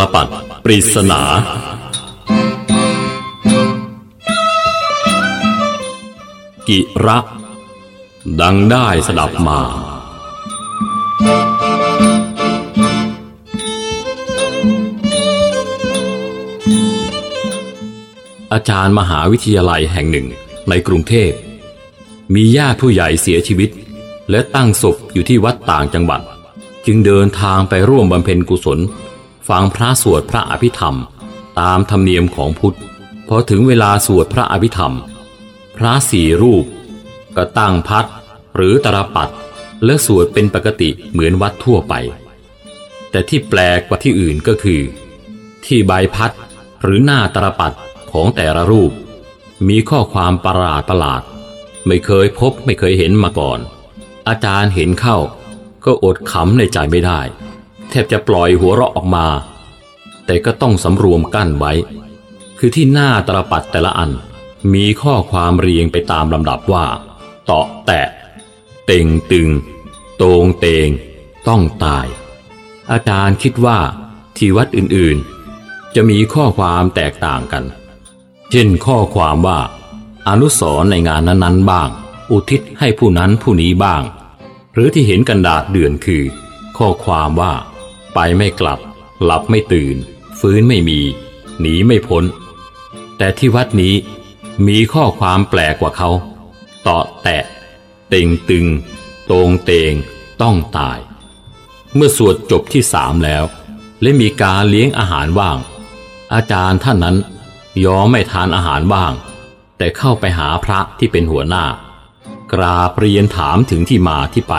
ลปัดปริศนา กิระ ดังได้สดับมา อาจารย์มหาวิทยาลัยแห่งหนึ่งในกรุงเทพ มีญาติผู้ใหญ่เสียชีวิต และตั้งศพอยู่ที่วัดต่างจังหวัด จึงเดินทางไปร่วมบำเพ็ญกุศล ฟังพระสวดพระอภิธรรม ตามธรรมเนียมของพุทธพอถึงเวลาสวดพระอภิธรรม พระสี่รูป ก็ตั้งพัดหรือตรปัดและสวดเป็นปกติเหมือนวัดทั่วไป แต่ที่แปลกกว่าที่อื่นก็คือ ที่ใบพัดหรือหน้าตรปัดของแต่ละรูป มีข้อความประหลาดประหลาด ไม่เคยพบไม่เคยเห็นมาก่อน อาจารย์เห็นเข้า ก็อดขำในใจไม่ได้ แทบจะปล่อยหัวเราะออกมา แต่ก็ต้องสำรวมกั้นไว้ คือที่หน้าตรปัดแต่ละอัน มีข้อความเรียงไปตามลำดับว่า เตาะแตะ เต่งตึง โตงเตง ต้องตาย อาจารย์คิดว่าที่วัดอื่นๆ จะมีข้อความแตกต่างกัน เช่นข้อความว่า อนุสรในงานนั้นๆบ้าง อุทิศให้ผู้นั้นผู้นี้บ้าง หรือที่เห็นกันดาษเดือนคือ ข้อความว่า ไปไม่กลับ หลับไม่ตื่น ฟื้นไม่มี หนีไม่พ้น แต่ที่วัดนี้มีข้อความแปลกกว่าเขาเตาะแตะ เต่งตึงโตงเตง ต้องตาย เมื่อสวดจบที่สามแล้ว และมีการเลี้ยงอาหารว่าง อาจารย์ท่านนั้นยอมไม่ทานอาหารว่าง แต่เข้าไปหาพระที่เป็นหัวหน้า กราบเรียนถามถึงที่มาที่ไป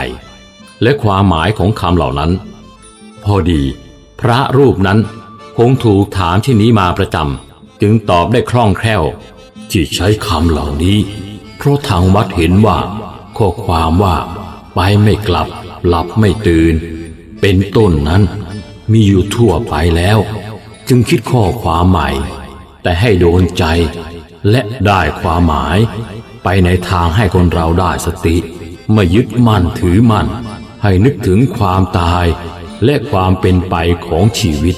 และความหมายของคำเหล่านั้น พอดี พระรูปนั้นคงถูกถามที่นี้มาประจำจึงตอบได้คล่องแคล่ว ที่ใช้คำเหล่านี้ เพราะทางวัดเห็นว่า ข้อความว่า ไปไม่กลับ หลับไม่ตื่น เป็นต้นนั้น มีอยู่ทั่วไปแล้ว จึงคิดข้อความใหม่ แต่ให้โดนใจ และได้ความหมาย ไปในทางให้คนเราได้สติไม่ยึดมั่นถือมั่น ให้นึกถึงความตาย และความเป็นไปของชีวิต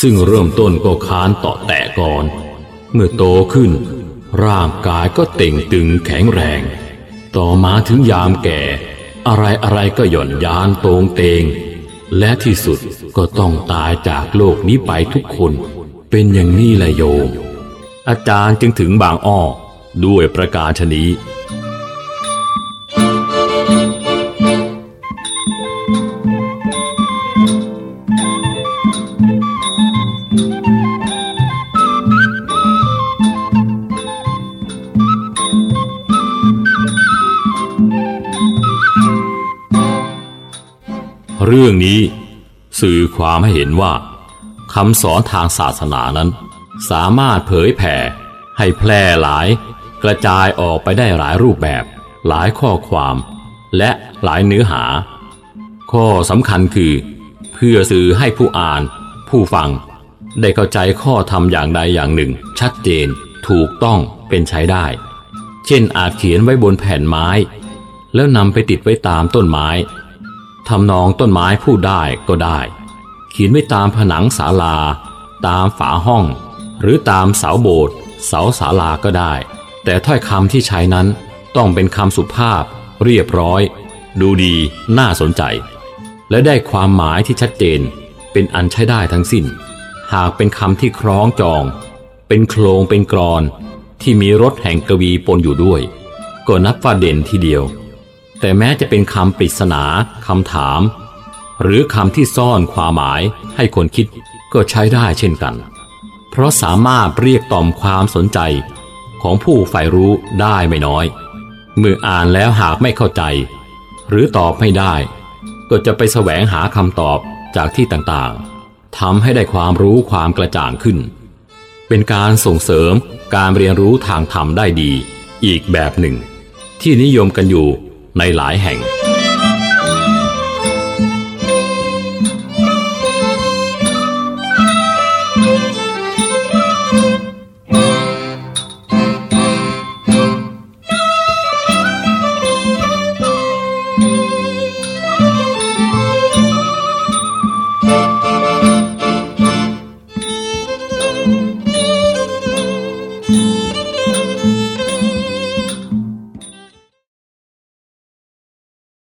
ซึ่งเริ่มต้นก็ค้านต่อแตะก่อน เมื่อโตขึ้น ร่างกายก็เต่งตึงแข็งแรง ต่อมาถึงยามแก่ อะไรอะไรก็หย่อนยานตรงเตง และที่สุดก็ต้องตายจากโลกนี้ไปทุกคน เป็นอย่างนี้แหละโยม อาจารย์จึงถึงบางอ้อด้วยประการชนี้ เรื่องนี้สื่อความให้เห็นว่าคำสอนทางศาสนานั้น สามารถเผยแผ่ ให้แพร่หลาย กระจายออกไปได้หลายรูปแบบ หลายข้อความ และหลายเนื้อหา ข้อสำคัญคือ เพื่อสื่อให้ผู้อ่าน ผู้ฟัง ได้เข้าใจข้อธรรมอย่างใดอย่างหนึ่ง ชัดเจนถูกต้องเป็นใช้ได้ เช่นอาจเขียนไว้บนแผ่นไม้ แล้วนำไปติดไว้ตามต้นไม้ ทำนองต้นไม้พูดได้ก็ได้ เขียนไว้ตามผนังศาลา ตามฝาห้อง หรือตามเสาโบสถ์เสาศาลาก็ได้ แต่ถ้อยคำที่ใช้นั้นต้องเป็นคำสุภาพ เรียบร้อย ดูดีน่าสนใจ และได้ความหมายที่ชัดเจน เป็นอันใช้ได้ทั้งสิ้น หากเป็นคำที่คล้องจอง เป็นโครงเป็นกรอน ที่มีรสแห่งกวีปนอยู่ด้วย ก็นับว่าเด่นทีเดียว แต่แม้จะเป็นคำปริศนาคำถาม หรือคำที่ซ่อนความหมายให้คนคิดก็ใช้ได้เช่นกัน เพราะสามารถเรียกต่อมความสนใจของผู้ใฝ่รู้ได้ไม่น้อย เมื่ออ่านแล้วหากไม่เข้าใจ หรือตอบไม่ได้ ก็จะไปแสวงหาคำตอบจากที่ต่างๆทำให้ได้ความรู้ความกระจ่างขึ้น เป็นการส่งเสริมการเรียนรู้ทางธรรมได้ดี อีกแบบหนึ่ง ที่นิยมกันอยู่ ในหลายแห่ง